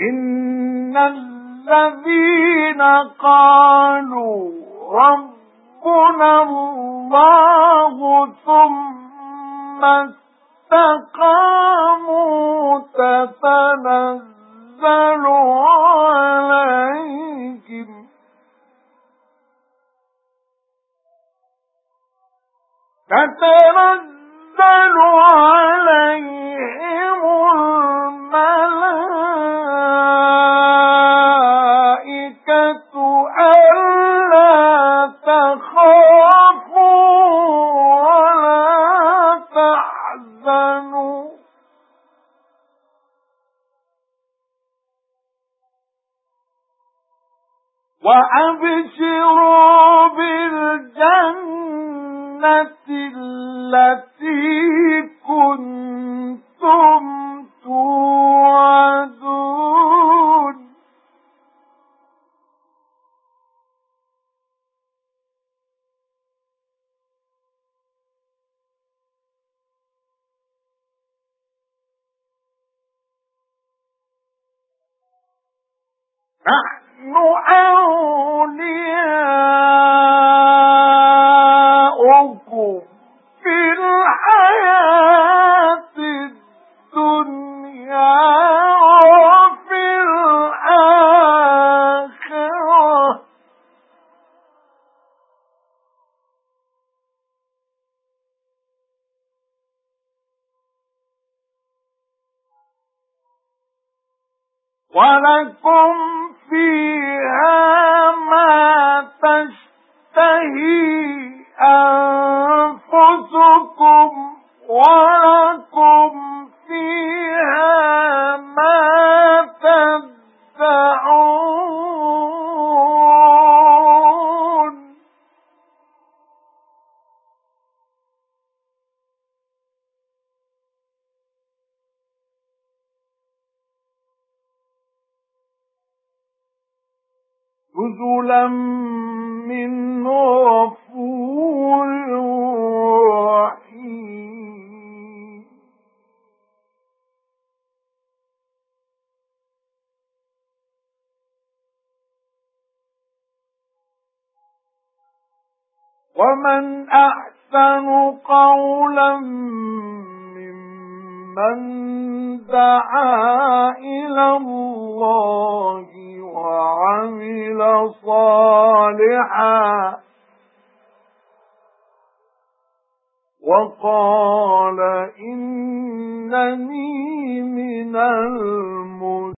إِنَّ الَّذِينَ قَالُوا رَبُّنَا اللَّهُ ثُمَّ اسْتَقَامُوا تَتَنَزَّلُ عَلَيْهِمْ تَتَنَزَّلُ عَلَيْهِمُ أَلَّا تَخَافُوا وَلَا تَحْزَنُوا. وَأَبْشِرُوا نَحْنُ أَوْلِيَاؤُكُمْ فِي الْحَيَاةِ الدُّنْيَا وَفِي الْآخِرَةِ. وَلَكُمْ وَلَكُمْ فِيهَا مَا تَدَّعُونَ. نُزُلًا مِنْ غَفُورٍ وَمَنْ أَحْسَنُ قَوْلًا مِّمَّنْ دَعَا إِلَى اللَّهِ وَعَمِلَ صَالِحًا وَقَالَ إِنَّنِي مِنَ الْمُسْلِمِينَ